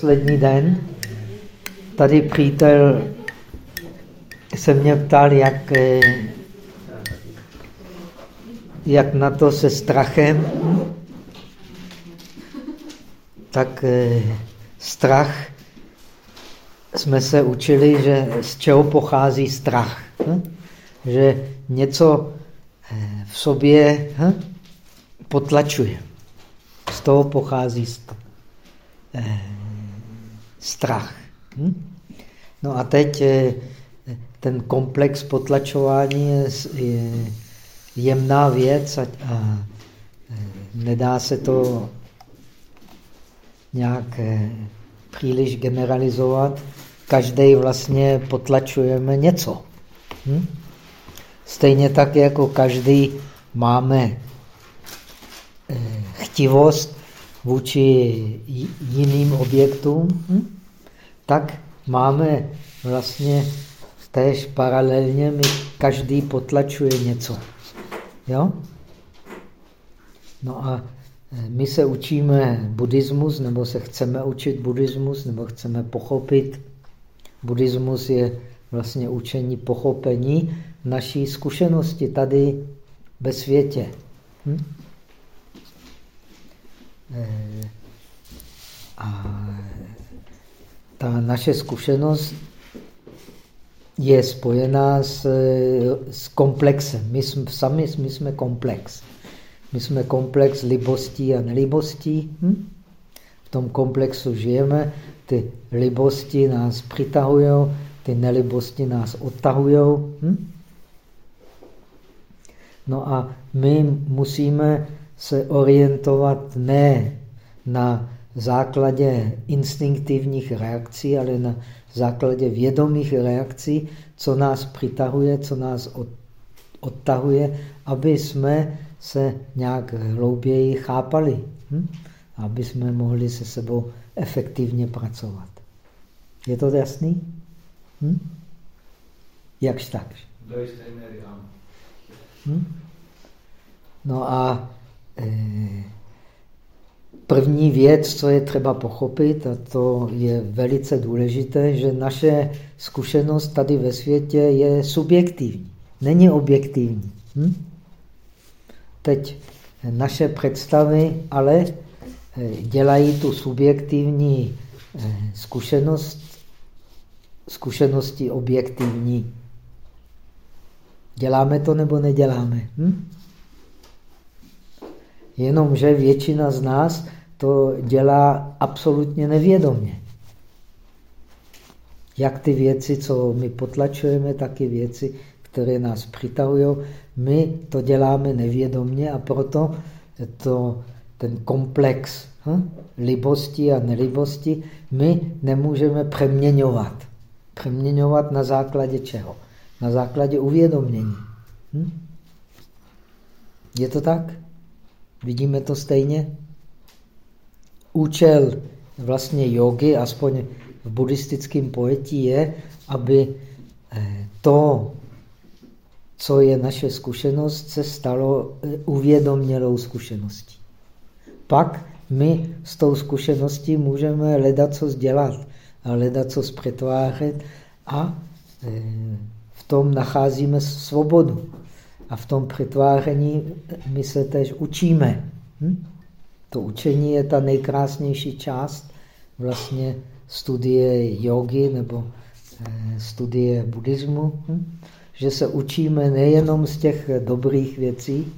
Poslední den tady přítel se mě ptal, jak, eh, jak na to se strachem. Tak eh, strach jsme se učili, že z čeho pochází strach. Hm? Že něco eh, v sobě hm, potlačuje. Z toho pochází strach. Hm? No a teď eh, ten komplex potlačování je, je jemná věc a, a eh, nedá se to nějak eh, příliš generalizovat. Každý vlastně potlačujeme něco. Hm? Stejně tak, jako každý máme chtivost vůči jiným objektům, hm? tak máme vlastně též paralelně, my každý potlačuje něco. Jo? No a e, my se učíme buddhismus, nebo se chceme učit buddhismus, nebo chceme pochopit. Buddhismus je vlastně učení pochopení naší zkušenosti tady ve světě. Hm? A ta naše zkušenost je spojená s, s komplexem. My jsme, sami my jsme komplex. My jsme komplex libostí a nelibostí. Hm? V tom komplexu žijeme, ty libosti nás přitahují, ty nelibosti nás odtahují. Hm? No a my musíme se orientovat ne na základě instinktivních reakcí, ale na základě vědomých reakcí, co nás přitahuje, co nás od, odtahuje, aby jsme se nějak hlouběji chápali, hm? aby jsme mohli se sebou efektivně pracovat. Je to jasný? Hm? Jakž tak? Do jisté míry, ano. Hm? No a První věc, co je třeba pochopit, a to je velice důležité, že naše zkušenost tady ve světě je subjektivní, není objektivní. Hm? Teď naše představy ale eh, dělají tu subjektivní eh, zkušenost zkušenosti objektivní. Děláme to nebo neděláme? Hm? Jenomže většina z nás to dělá absolutně nevědomně. Jak ty věci, co my potlačujeme, tak i věci, které nás přitahují, my to děláme nevědomně a proto to, ten komplex hm, libosti a nelibosti my nemůžeme přeměňovat. Přeměňovat na základě čeho? Na základě uvědomění. Hm? Je to tak? Vidíme to stejně? účel vlastně jogy, aspoň v buddhistickém pojetí, je, aby eh, to, co je naše zkušenost, se stalo eh, uvědomělou zkušeností. Pak my s tou zkušeností můžeme hledat, co dělat a hledat, co přetvářet a eh, v tom nacházíme svobodu. A v tom přetváření my se tež učíme. Hm? To učení je ta nejkrásnější část vlastně studie jogy nebo eh, studie buddhismu, hm? že se učíme nejenom z těch dobrých věcí,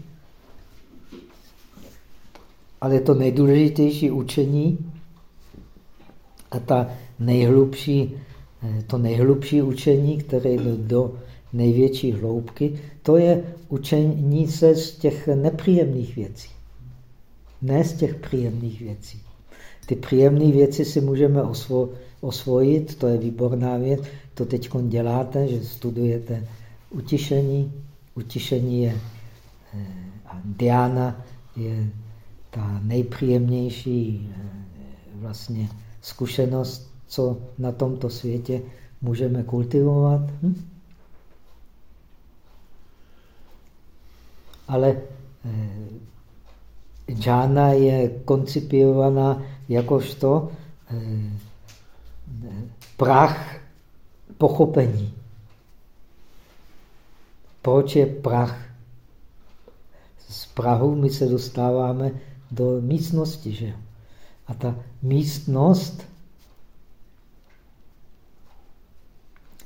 ale to nejdůležitější učení a ta nejhlubší, eh, to nejhlubší učení, které jde do největší hloubky, to je učení se z těch nepříjemných věcí ne z těch příjemných věcí. Ty příjemné věci si můžeme osvo, osvojit, to je výborná věc. To teď děláte, že studujete utišení. Utišení je, eh, a diana je ta nejpříjemnější eh, vlastně zkušenost, co na tomto světě můžeme kultivovat. Hm? Ale eh, džána je koncipiována jakožto eh, prach pochopení. Proč je prach? Z Prahu my se dostáváme do místnosti, že A ta místnost,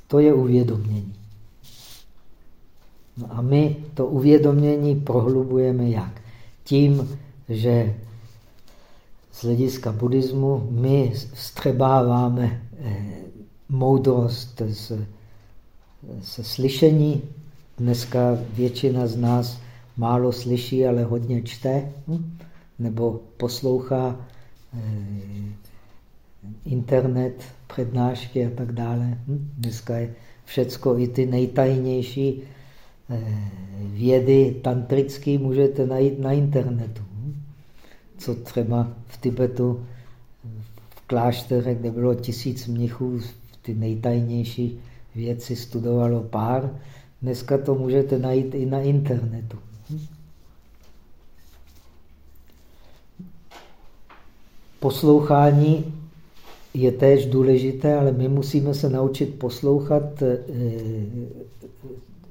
to je uvědomění. No a my to uvědomění prohlubujeme jak? Tím, že z hlediska buddhismu my vstřebáváme eh, moudrost se slyšení. Dneska většina z nás málo slyší, ale hodně čte, hm? nebo poslouchá eh, internet, přednášky a tak dále. Hm? Dneska je všecko, i ty nejtajnější vědy tantrické můžete najít na internetu. Co třeba v Tibetu, v klášterech, kde bylo tisíc mnichů, ty nejtajnější věci studovalo pár, dneska to můžete najít i na internetu. Poslouchání je též důležité, ale my musíme se naučit poslouchat eh,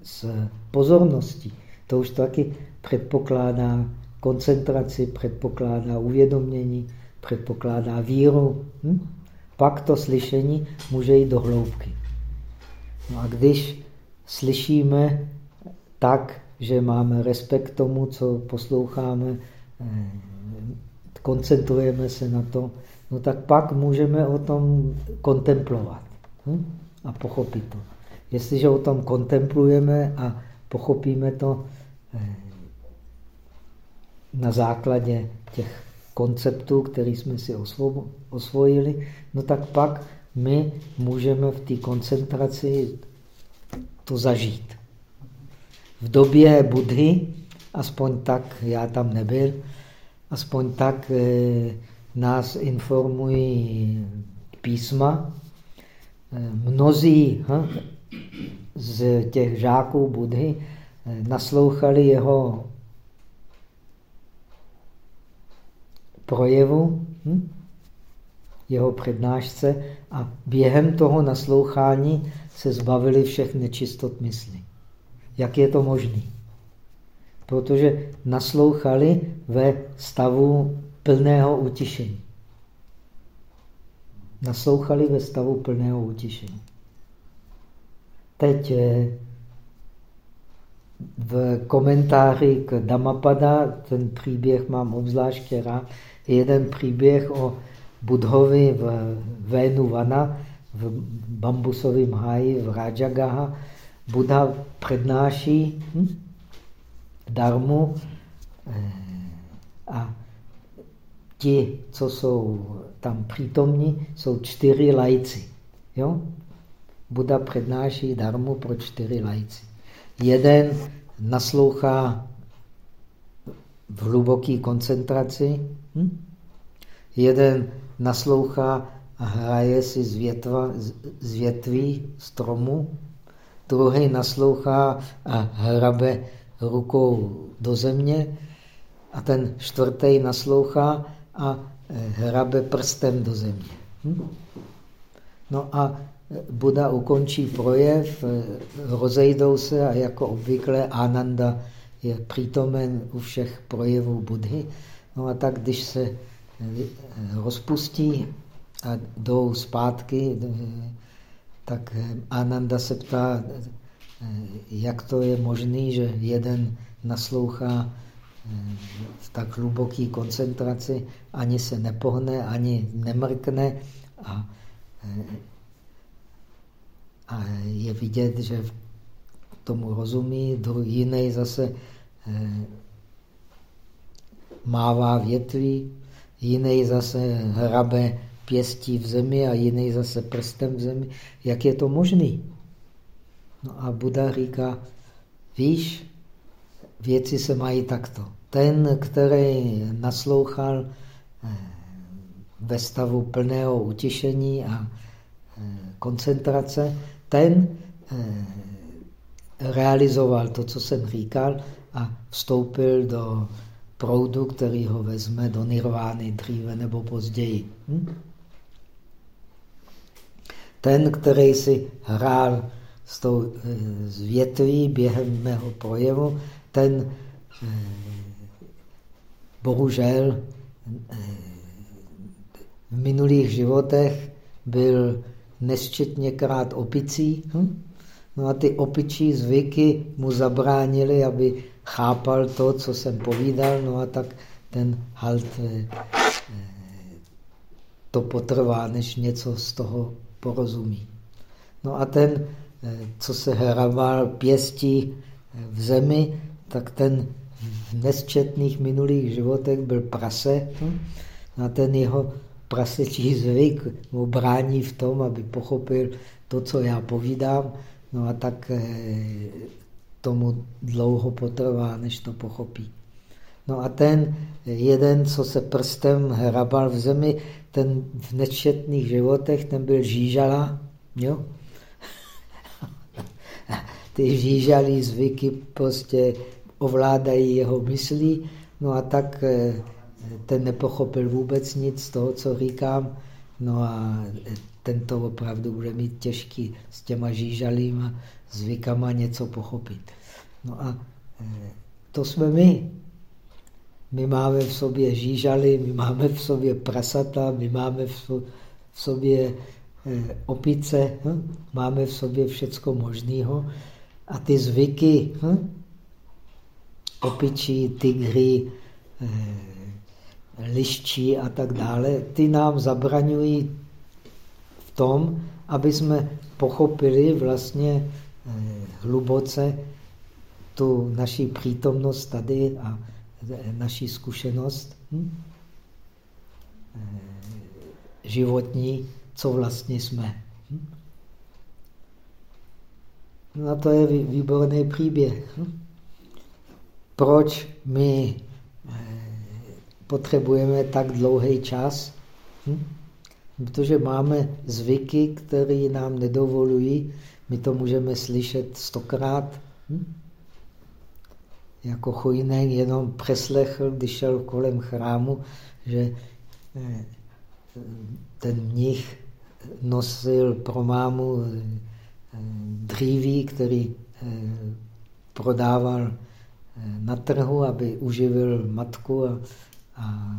s pozorností. To už taky předpokládá koncentraci, předpokládá uvědomění, předpokládá víru. Hm? Pak to slyšení může jít do hloubky. No a když slyšíme tak, že máme respekt tomu, co posloucháme, eh, koncentrujeme se na to, no tak pak můžeme o tom kontemplovat hm? a pochopit to. Jestliže o tom kontemplujeme a pochopíme to eh, na základě těch konceptů, který jsme si osvojili, no tak pak my můžeme v té koncentraci to zažít. V době Budhy, aspoň tak, já tam nebyl, aspoň tak e, nás informují písma. E, mnozí ha, z těch žáků Budhy e, naslouchali jeho projevu, hm? jeho přednášce a během toho naslouchání se zbavili všech nečistot mysli. Jak je to možné? Protože naslouchali ve stavu plného utišení. Naslouchali ve stavu plného utišení. Teď eh, v komentáři k Damapada, ten příběh mám obzvláště rád, jeden příběh o Budhovi v Vénu Vana, v bambusovém háji v Rajagaha. Buddha přednáší hm, darmu eh, a ti, co jsou tam přítomní, jsou čtyři lajci. Jo? Buddha přednáší darmu pro čtyři lajci. Jeden naslouchá v hluboké koncentraci, hm? jeden naslouchá a hraje si z, větva, z větví stromu, druhý naslouchá a hrabe rukou do země a ten čtvrtý naslouchá a eh, hrabe prstem do země. Hm? No a Buda ukončí projev, eh, rozejdou se a jako obvykle Ananda je přítomen u všech projevů Budhy. No a tak, když se eh, rozpustí a jdou zpátky, tak Ananda se ptá, jak to je možné, že jeden naslouchá v tak hluboké koncentraci, ani se nepohne, ani nemrkne a, a je vidět, že tomu rozumí, jiný zase mává větví, jiný zase hrabe pěstí v zemi a jiný zase prstem v zemi. Jak je to možný? No a Buda říká, víš, věci se mají takto. Ten, který naslouchal eh, ve stavu plného utišení a eh, koncentrace, ten eh, realizoval to, co jsem říkal a vstoupil do proudu, který ho vezme do nirvány dříve nebo později. Hm? ten, který si hrál s tou z větví během mého projevu, ten bohužel v minulých životech byl nesčetněkrát opicí. Hm? No a ty opičí zvyky mu zabránili, aby chápal to, co jsem povídal, no a tak ten halt eh, to potrvá, než něco z toho porozumí. No a ten, eh, co se hrabal pěstí eh, v zemi, tak ten v nesčetných minulých životech byl prase. Hm? A ten jeho prasečí zvyk mu brání v tom, aby pochopil to, co já povídám. No a tak eh, tomu dlouho potrvá, než to pochopí. No a ten jeden, co se prstem hrabal v zemi, ten v nečetných životech, ten byl žížala. Jo? Ty žížalí zvyky prostě ovládají jeho myslí, no a tak eh, ten nepochopil vůbec nic z toho, co říkám, no a ten to opravdu bude mít těžký s těma žížalýma zvykama něco pochopit. No a eh, to jsme my. My máme v sobě žížaly, my máme v sobě prasata, my máme v sobě eh, opice, hm? máme v sobě všecko možného. A ty zvyky, hm? opičí, tygry, eh, liščí a tak dále, ty nám zabraňují v tom, aby jsme pochopili vlastně eh, hluboce tu naší přítomnost tady a eh, naší zkušenost hm? životní, co vlastně jsme. Hm? No to je výborný příběh. Hm? proč my eh, potřebujeme tak dlouhý čas? Hm? Protože máme zvyky, které nám nedovolují. My to můžeme slyšet stokrát. Hm? Jako Chojnek jenom přeslechl, když šel kolem chrámu, že eh, ten mnich nosil pro mámu eh, dříví, který prodával na trhu, aby uživil matku a, a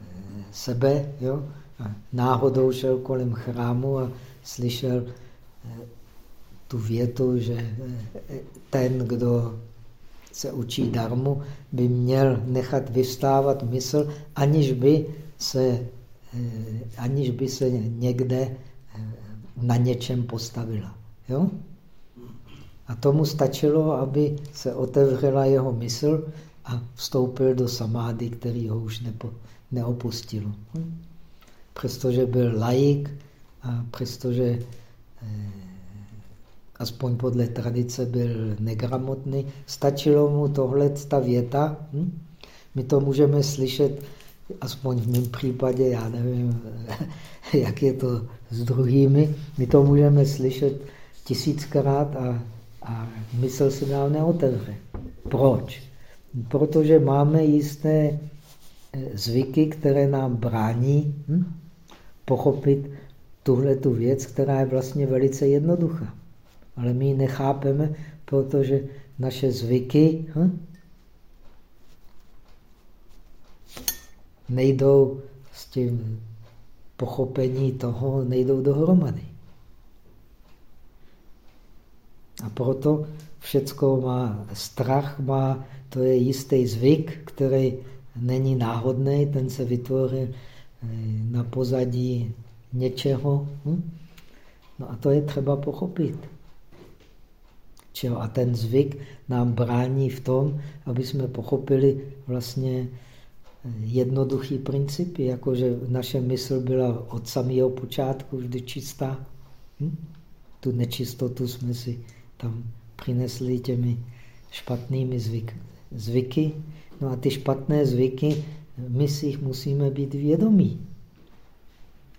e, sebe. Jo? A náhodou šel kolem chrámu a slyšel e, tu větu, že e, ten, kdo se učí darmu, by měl nechat vystávat mysl, aniž by se, aniž by se někde na něčem postavila. Jo? A tomu stačilo, aby se otevřela jeho mysl a vstoupil do samády, který ho už nepo, neopustil. Hm? Přestože byl laik a přestože eh, aspoň podle tradice byl negramotný, stačilo mu tohle ta věta. Hm? My to můžeme slyšet, aspoň v mém případě, já nevím, jak je to s druhými, my to můžeme slyšet tisíckrát a a mysl se dál neotevře. Proč? Protože máme jisté eh, zvyky, které nám brání hm, pochopit tuhle tu věc, která je vlastně velice jednoduchá. Ale my ji nechápeme, protože naše zvyky hm, nejdou s tím pochopení toho, nejdou dohromady. A proto všecko má strach, má, to je jistý zvyk, který není náhodný, ten se vytvořil eh, na pozadí něčeho. Hm? No a to je třeba pochopit. Čeho? A ten zvyk nám brání v tom, aby jsme pochopili vlastně eh, jednoduchý principy, jakože naše mysl byla od samého počátku vždy čistá. Hm? Tu nečistotu jsme si tam přinesli těmi špatnými zvyk, zvyky. No a ty špatné zvyky, my si jich musíme být vědomí.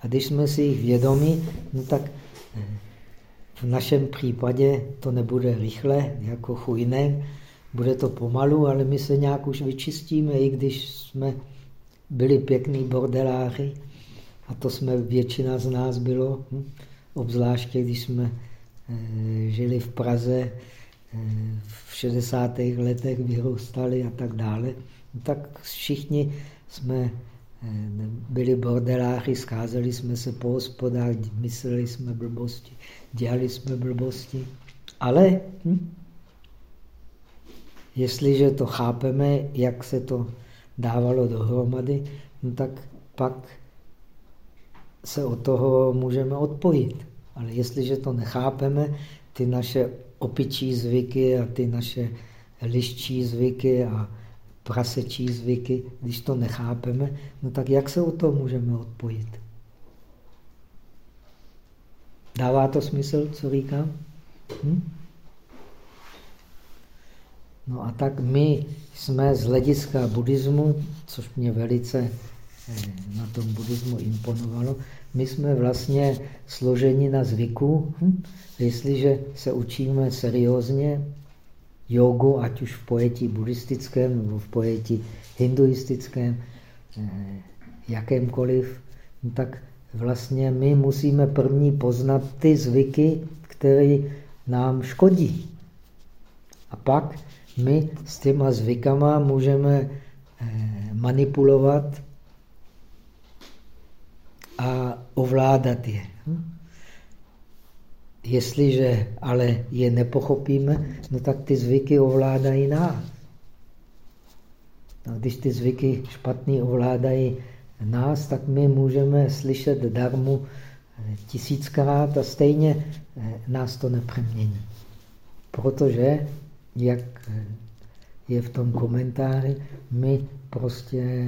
A když jsme si jich vědomí, no tak eh, v našem případě to nebude rychle, jako chujné, bude to pomalu, ale my se nějak už vyčistíme, i když jsme byli pěkný bordeláři, a to jsme, většina z nás bylo, hm? obzvláště když jsme žili v Praze, v 60. letech vyrůstali a tak dále, tak všichni jsme byli bordeláři, scházeli jsme se po hospodách, mysleli jsme blbosti, dělali jsme blbosti. Ale hm, jestliže to chápeme, jak se to dávalo dohromady, no tak pak se od toho můžeme odpojit. Ale jestliže to nechápeme, ty naše opičí zvyky a ty naše liščí zvyky a prasečí zvyky, když to nechápeme, no tak jak se od toho můžeme odpojit? Dává to smysl, co říkám? Hm? No a tak my jsme z hlediska buddhismu, což mě velice eh, na tom buddhismu imponovalo, my jsme vlastně složeni na zvyku. Hm? Jestliže se učíme seriózně jogu, ať už v pojetí buddhistickém nebo v pojetí hinduistickém, eh, jakémkoliv, no tak vlastně my musíme první poznat ty zvyky, které nám škodí. A pak my s těma zvykama můžeme eh, manipulovat a ovládat je. Jestliže ale je nepochopíme, no tak ty zvyky ovládají nás. No, když ty zvyky špatný ovládají nás, tak my můžeme slyšet darmu tisíckrát a stejně eh, nás to nepřemění. Protože, jak je v tom komentáři, my prostě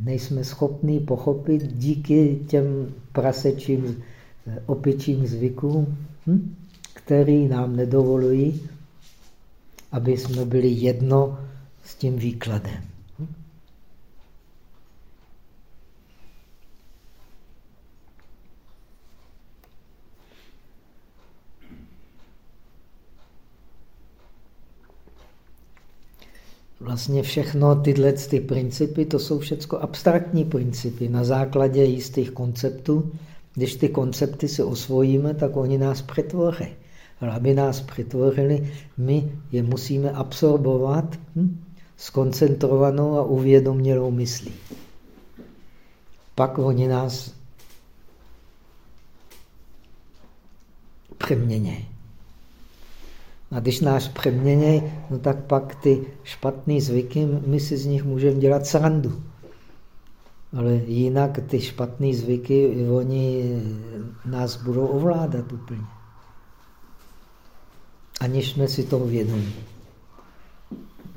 nejsme schopni pochopit díky těm prasečím opičím zvykům, hm? který nám nedovolují, aby jsme byli jedno s tím výkladem. Hm? Vlastně všechno tyhle ty principy, to jsou všechno abstraktní principy na základě jistých konceptů, když ty koncepty si osvojíme, tak oni nás přetvoří. Ale aby nás přetvořili, my je musíme absorbovat hm, koncentrovanou a uvědomělou myslí. Pak oni nás přeměnějí. A když nás přeměnějí, no tak pak ty špatné zvyky, my si z nich můžeme dělat srandu. Ale jinak ty špatné zvyky, oni nás budou ovládat úplně. Aniž jsme si toho vědomí.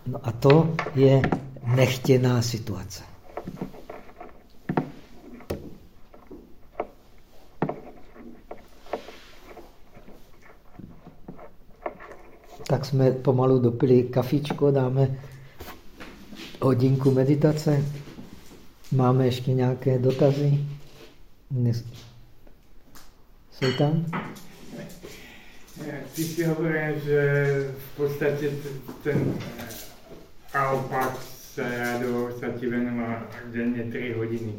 No a to je nechtěná situace. Tak jsme pomalu dopili kafičko, dáme hodinku meditace. Máme ještě nějaké dotazy? Jsou tam? Ty si hovoril, že v podstatě ten Alpak se se ti věnoval denně tři hodiny.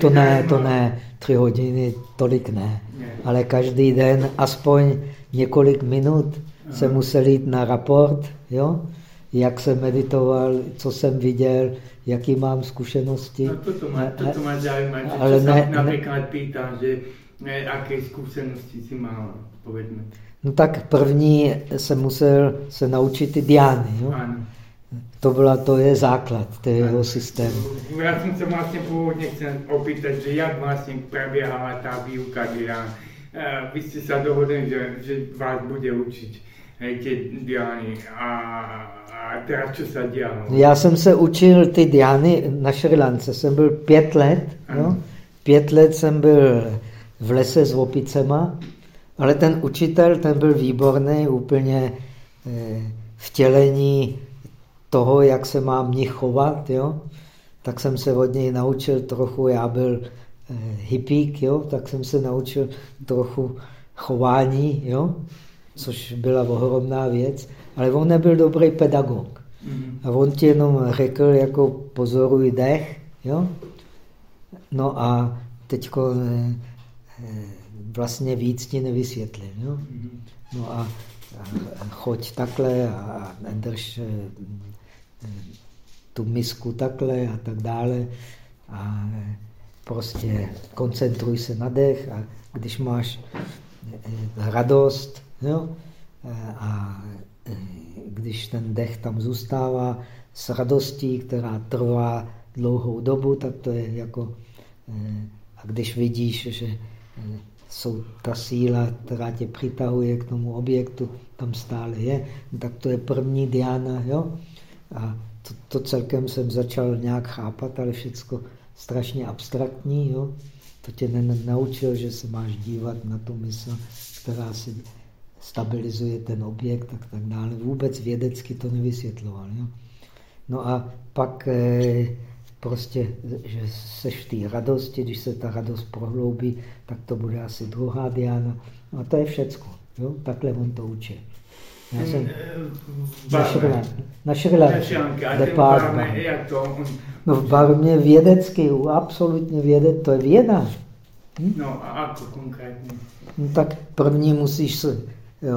To ne, to ne, tři hodiny, tolik ne. ne. Ale každý den aspoň několik minut Se musel jít na raport, jo? jak jsem meditoval, co jsem viděl, jaký mám zkušenosti. No to má, to má zajímavé, ale ne, například ne, pýtám, že ne, jaké zkušenosti si mal, povedme. No tak první jsem musel se naučit ty diány. Jo? Ano. To, byla, to je základ toho jeho systému. Já jsem se vlastně původně chcel opýtat, že jak vlastně proběhala ta výuka dián. Vy jste se dohodli, že, že vás bude učit ty diány a a co se dělalo? Já jsem se učil ty diány na Šrilance. Jsem byl pět let. No? Pět let jsem byl v lese s opicema, ale ten učitel, ten byl výborný, úplně eh, vtělení toho, jak se má mnich chovat. Jo? Tak jsem se od něj naučil trochu, já byl eh, hippík, jo? tak jsem se naučil trochu chování, jo? Což byla ohromná věc ale on nebyl dobrý pedagog. A on ti jenom řekl, jako pozoruj dech, jo? No a teď vlastně víc ti nevysvětlím. Jo? No a, a choď takhle a, a drž eh, tu misku takhle a tak dále. A prostě koncentruj se na dech a když máš radost jo? a když ten dech tam zůstává s radostí, která trvá dlouhou dobu, tak to je jako... A když vidíš, že jsou ta síla, která tě přitahuje k tomu objektu, tam stále je, tak to je první diána. Jo? A to, to celkem jsem začal nějak chápat, ale všechno strašně abstraktní. Jo? To tě nenaučil, že se máš dívat na tu mysl, která si stabilizuje ten objekt a tak dále. Vůbec vědecky to nevysvětloval. Jo? No a pak eh, prostě, že seš v té radosti, když se ta radost prohloubí, tak to bude asi druhá diána. No a to je všecko. Jo? Takhle on to učí. Já jsem na Šrilanky. No v Barmě vědecky, absolutně vědec, to je věda. Hm? No a jako konkrétně? No tak první musíš se,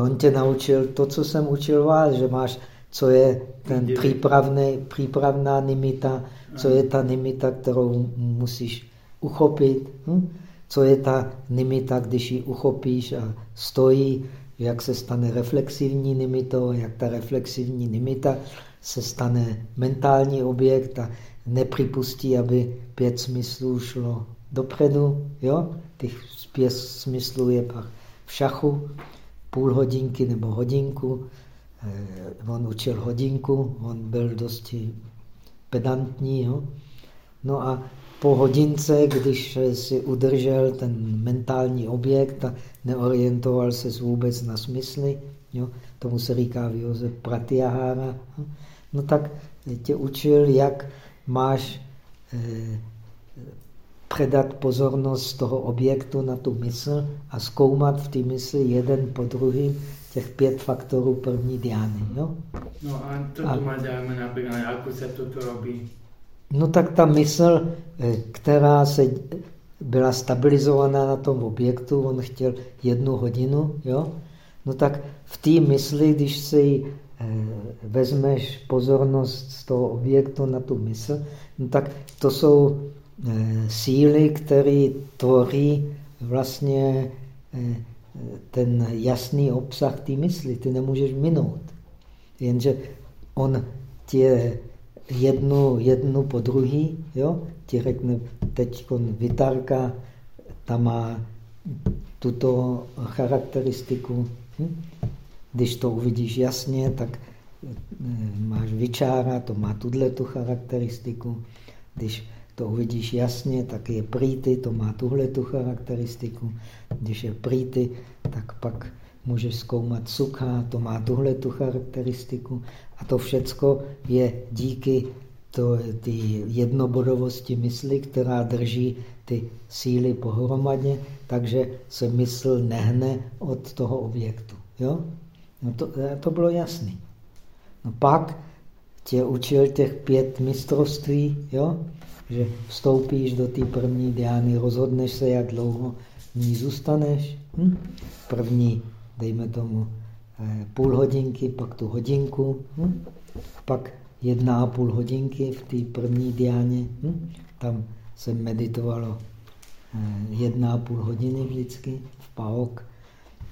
on tě naučil to, co jsem učil vás, že máš, co je ten přípravný, přípravná nimita, co je ta nimita, kterou musíš uchopit, hm? co je ta nimita, když ji uchopíš a stojí, jak se stane reflexivní nimitou, jak ta reflexivní nimita se stane mentální objekt a nepřipustí, aby pět smyslů šlo dopředu. Jo? Těch pět smyslů je pak v šachu, půl hodinky nebo hodinku. Eh, on učil hodinku, on byl dosti pedantní. Jo? No a po hodince, když si udržel ten mentální objekt a neorientoval se vůbec na smysly, jo? tomu se říká v Joze pratyahara, no tak tě učil, jak máš eh, předat pozornost z toho objektu na tu mysl a zkoumat v té mysli jeden po druhý těch pět faktorů první diány. Jo? No a to a, má dáme například, jak se toto robí? No tak ta mysl, eh, která se byla stabilizovaná na tom objektu, on chtěl jednu hodinu, jo? no tak v té mysli, když si eh, vezmeš pozornost z toho objektu na tu mysl, no tak to jsou eh, síly, které tvoří vlastně ten jasný obsah té mysli. Ty nemůžeš minout. Jenže on tě jednu, jednu po druhý, jo? ti řekne, teď vytárka, ta má tuto charakteristiku. Hm? Když to uvidíš jasně, tak eh, máš vyčára, to má tuhle tu charakteristiku. Když to uvidíš jasně, tak je prýty, to má tuhle tu charakteristiku. Když je prýty, tak pak můžeš zkoumat sukha, to má tuhle tu charakteristiku. A to všecko je díky to, ty jednobodovosti mysli, která drží ty síly pohromadě, takže se mysl nehne od toho objektu. Jo? No to, to bylo jasný. No pak tě učil těch pět mistrovství, jo? že vstoupíš do té první diány, rozhodneš se, jak dlouho v ní zůstaneš. Hm? První, dejme tomu, eh, půl hodinky, pak tu hodinku, hm? pak jedna a půl hodinky v té první diáně. Hm? Tam se meditovalo eh, jedna a půl hodiny vždycky v paok.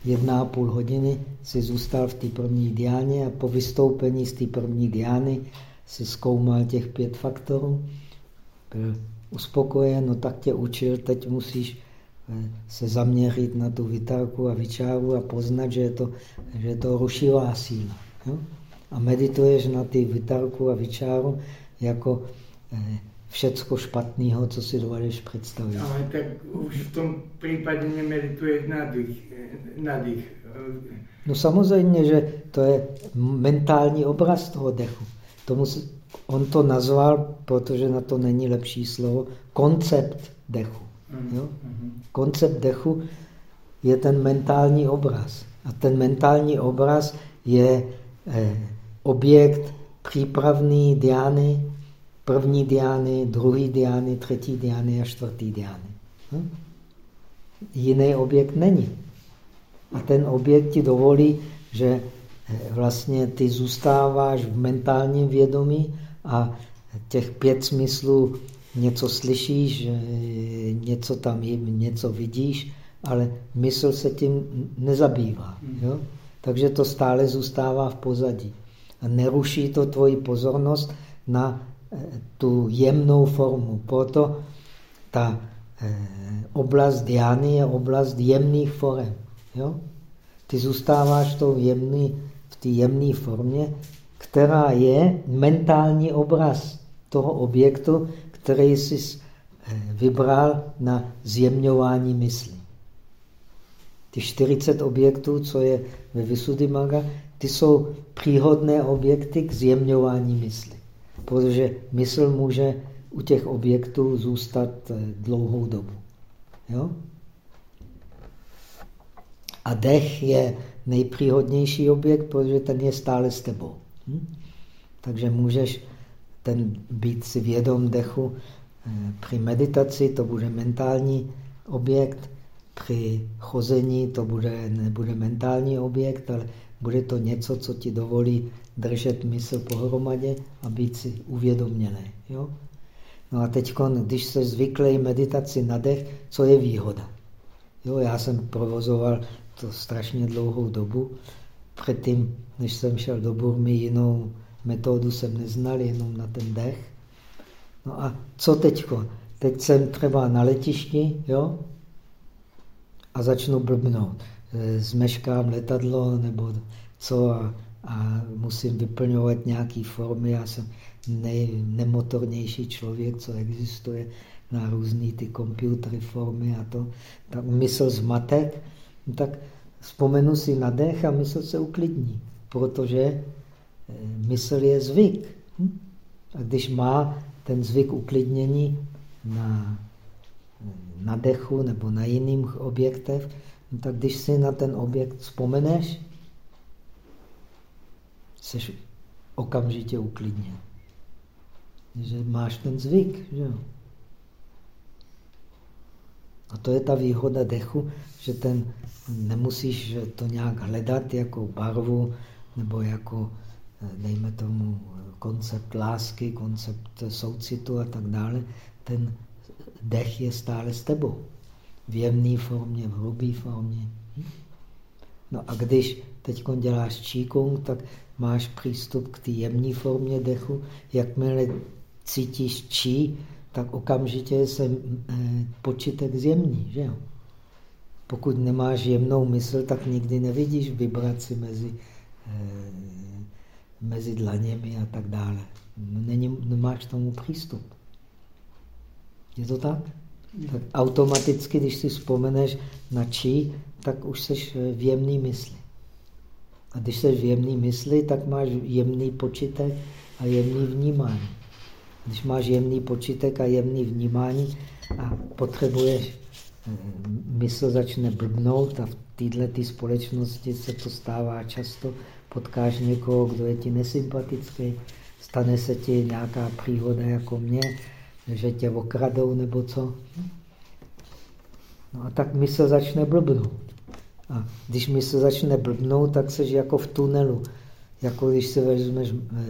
Jedna a půl hodiny si zůstal v té první diáně a po vystoupení z té první diány si zkoumal těch pět faktorů byl uspokojen, no tak tě učil, teď musíš eh, se zaměřit na tu vytárku a vyčáru a poznat, že je to, že je to rušivá síla. Jo? A medituješ na ty vytárku a vyčáru jako eh, všecko špatného, co si dovedeš představit. Ale tak už v tom případě nemedituješ na dých. Na dých. No samozřejmě, že to je mentální obraz toho dechu. Tomu on to nazval, protože na to není lepší slovo, koncept dechu. Jo? Koncept dechu je ten mentální obraz. A ten mentální obraz je eh, objekt přípravný diány, první diány, druhý diány, třetí diány a čtvrtý diány. Hm? jiný objekt není. A ten objekt ti dovolí, že eh, vlastně ty zůstáváš v mentálním vědomí a těch pět smyslů něco slyšíš, něco tam je, něco vidíš, ale mysl se tím nezabývá. Jo? Takže to stále zůstává v pozadí. A neruší to tvoji pozornost na eh, tu jemnou formu. Proto ta eh, oblast diány je oblast jemných forem. Jo? Ty zůstáváš v, jemný, v té jemné formě, která je mentální obraz toho objektu, který jsi eh, vybral na zjemňování mysli. Ty 40 objektů, co je ve Visuddhimagga, ty jsou příhodné objekty k zjemňování mysli. Protože mysl může u těch objektů zůstat eh, dlouhou dobu. Jo? A dech je nejpříhodnější objekt, protože ten je stále s tebou. Hm? Takže můžeš ten být si vědom dechu eh, při meditaci, to bude mentální objekt, při chození to bude, nebude mentální objekt, ale bude to něco, co ti dovolí držet mysl pohromadě a být si uvědoměný. Jo? No a teď, když se zvyklý meditaci na dech, co je výhoda? Jo, já jsem provozoval to strašně dlouhou dobu. Předtím, než jsem šel do Burmy, jinou metodu jsem neznal, jenom na ten dech. No a co teď? Teď jsem třeba na letišti, jo? A začnu blbnout. E, zmeškám letadlo nebo co a, a musím vyplňovat nějaké formy. Já jsem nej, nemotornější člověk, co existuje na různé ty komputery, formy a to. Tak mysl zmatek, no tak vzpomenu si na dech a mysl se uklidní, protože eh, mysl je zvyk. Hm? A když má ten zvyk uklidnění na, na dechu nebo na jiných objektech, tak když si na ten objekt vzpomeneš, jsi okamžitě uklidněn. Že máš ten zvyk. Že? A to je ta výhoda dechu, že ten nemusíš to nějak hledat jako barvu nebo jako, dejme tomu, koncept lásky, koncept soucitu a tak dále. Ten dech je stále s tebou. V jemné formě, v hrubé formě. No a když teď děláš číkung, tak máš přístup k té jemné formě dechu. Jakmile cítíš čí, tak okamžitě se počítek zjemní. Že jo? Pokud nemáš jemnou mysl, tak nikdy nevidíš vibraci mezi, eh, mezi dlaněmi a tak dále. Není, nemáš tomu přístup. Je to tak? Automaticky, když si vzpomeneš na čí, tak už jsi v jemný mysli. A když jsi v jemný mysli, tak máš jemný počítek a jemný vnímání. Když máš jemný počítek a jemný vnímání a potřebuješ, eh, mysl začne blbnout a v této tý společnosti se to stává často, potkáš někoho, kdo je ti nesympatický, stane se ti nějaká příhoda jako mě, že tě okradou nebo co. No a tak mysl začne blbnout. A když mysl začne blbnout, tak jsi jako v tunelu. Jako když si vezmeš eh,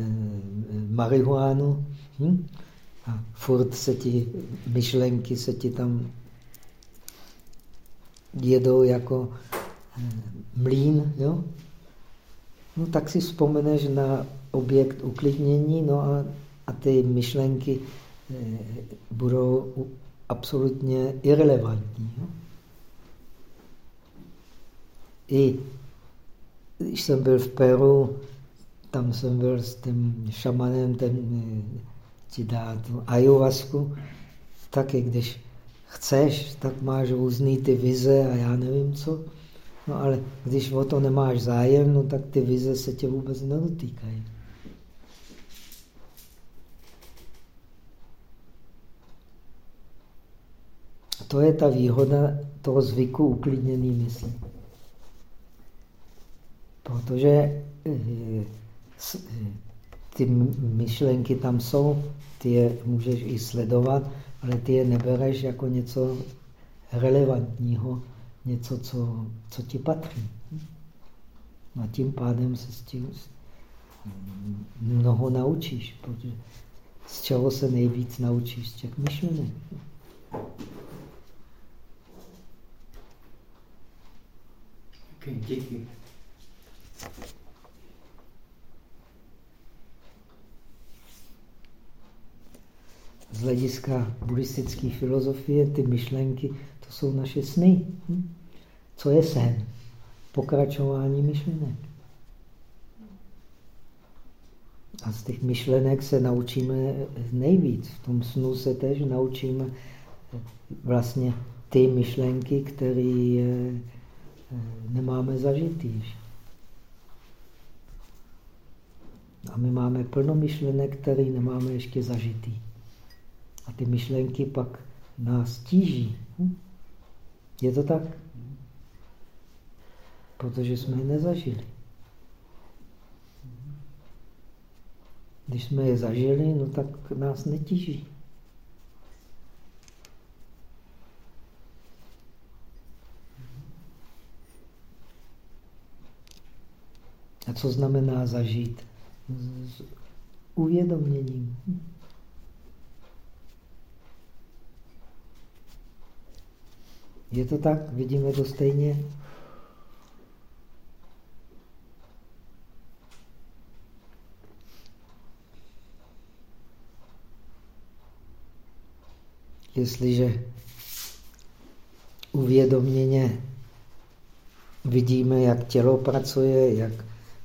marihuánu, Hm? A furt se ti myšlenky se ti tam jedou jako eh, mlín, jo? No tak si vzpomeneš na objekt uklidnění, no a, a ty myšlenky budou absolutně irrelevantní. I když jsem byl v Peru, tam jsem byl s tím šamanem, ten eh, ti dá tu ajovasku, taky když chceš, tak máš různý ty vize a já nevím co. No ale když o to nemáš zájem, no tak ty vize se tě vůbec nedotýkají. To je ta výhoda toho zvyku uklidněný mysli. Protože eh, eh, ty myšlenky tam jsou, ty je můžeš i sledovat, ale ty je nebereš jako něco relevantního, něco, co, co ti patří. A tím pádem se s tím mnoho naučíš, protože z čeho se nejvíc naučíš? Z těch myšlenek. Díky. Z hlediska buddhistické filozofie ty myšlenky, to jsou naše sny. Hm? Co je sen? Pokračování myšlenek. A z těch myšlenek se naučíme nejvíc. V tom snu se tež naučíme vlastně ty myšlenky, které nemáme zažitý. A my máme plno myšlenek, které nemáme ještě zažitý. A ty myšlenky pak nás tíží. Hm? Je to tak? Protože jsme je nezažili. Když jsme je zažili, no tak nás netíží. A co znamená zažít? S uvědoměním. Je to tak? Vidíme to stejně? Jestliže uvědoměně vidíme, jak tělo pracuje, jak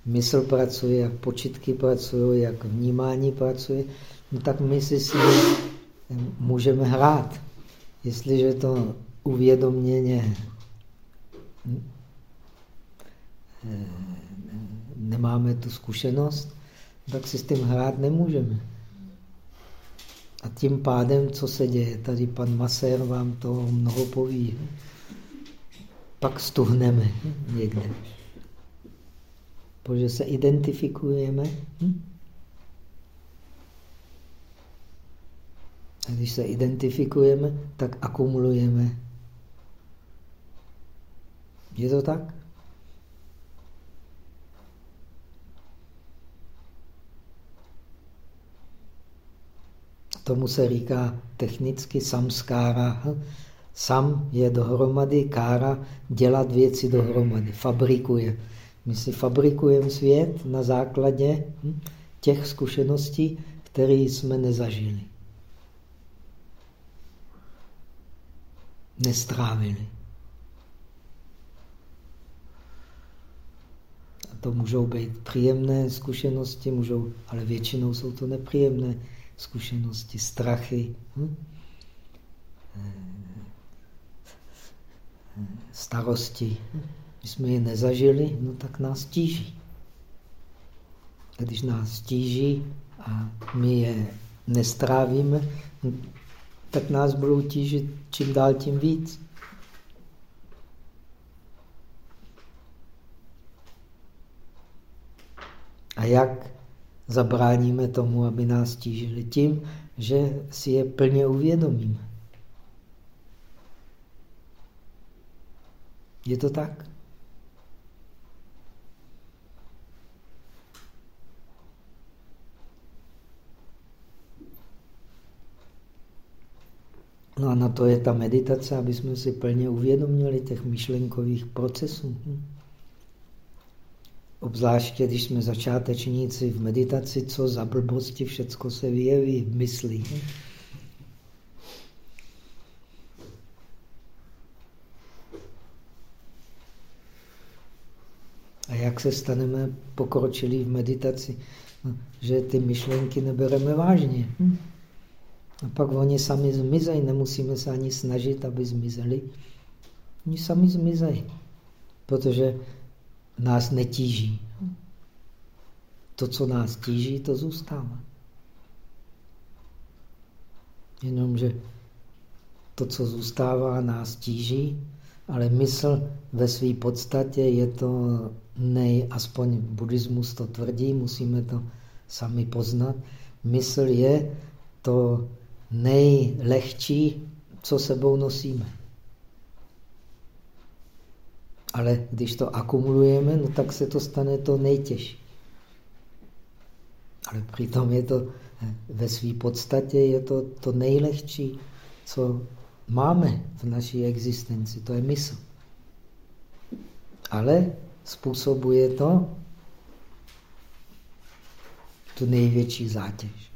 mysl pracuje, jak počitky pracují, jak vnímání pracuje, no tak my si s ním můžeme hrát. Jestliže to uvědoměně eh, nemáme tu zkušenost, tak si s tím hrát nemůžeme. A tím pádem, co se děje? Tady pan Masér vám to mnoho poví. Pak stuhneme někde. Protože se identifikujeme. Hm? A když se identifikujeme, tak akumulujeme. Je to tak? Tomu se říká technicky samskára. Sam je dohromady, kára dělat věci dohromady, fabrikuje. My si fabrikujeme svět na základě hm, těch zkušeností, které jsme nezažili. Nestrávili. A to můžou být příjemné zkušenosti, můžou, ale většinou jsou to nepříjemné zkušenosti, strachy, hm? starosti. Když jsme je nezažili, no tak nás tíží. A když nás tíží a my je nestrávíme, no, tak nás budou tížit čím dál tím víc. A jak zabráníme tomu, aby nás tížili? Tím, že si je plně uvědomíme. Je to tak? No a na to je ta meditace, aby jsme si plně uvědomili těch myšlenkových procesů. Hm? Obzvláště, když jsme začátečníci v meditaci, co za blbosti všecko se vyjeví v mysli. A jak se staneme pokročilí v meditaci? No, že ty myšlenky nebereme vážně. A pak oni sami zmizejí, nemusíme se ani snažit, aby zmizeli. Oni sami zmizejí, protože nás netíží. To, co nás tíží, to zůstává. Jenomže to, co zůstává, nás tíží, ale mysl ve své podstatě je to nej, aspoň buddhismus to tvrdí, musíme to sami poznat. Mysl je to nejlehčí, co sebou nosíme. Ale když to akumulujeme, no tak se to stane to nejtěžší. Ale přitom je to ve své podstatě je to to nejlehčí, co máme v naší existenci. To je mysl. Ale způsobuje to tu největší zátěž.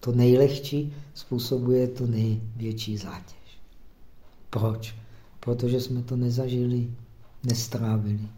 To nejlehčí způsobuje tu největší zátěž. Proč? Protože jsme to nezažili, nestrávili.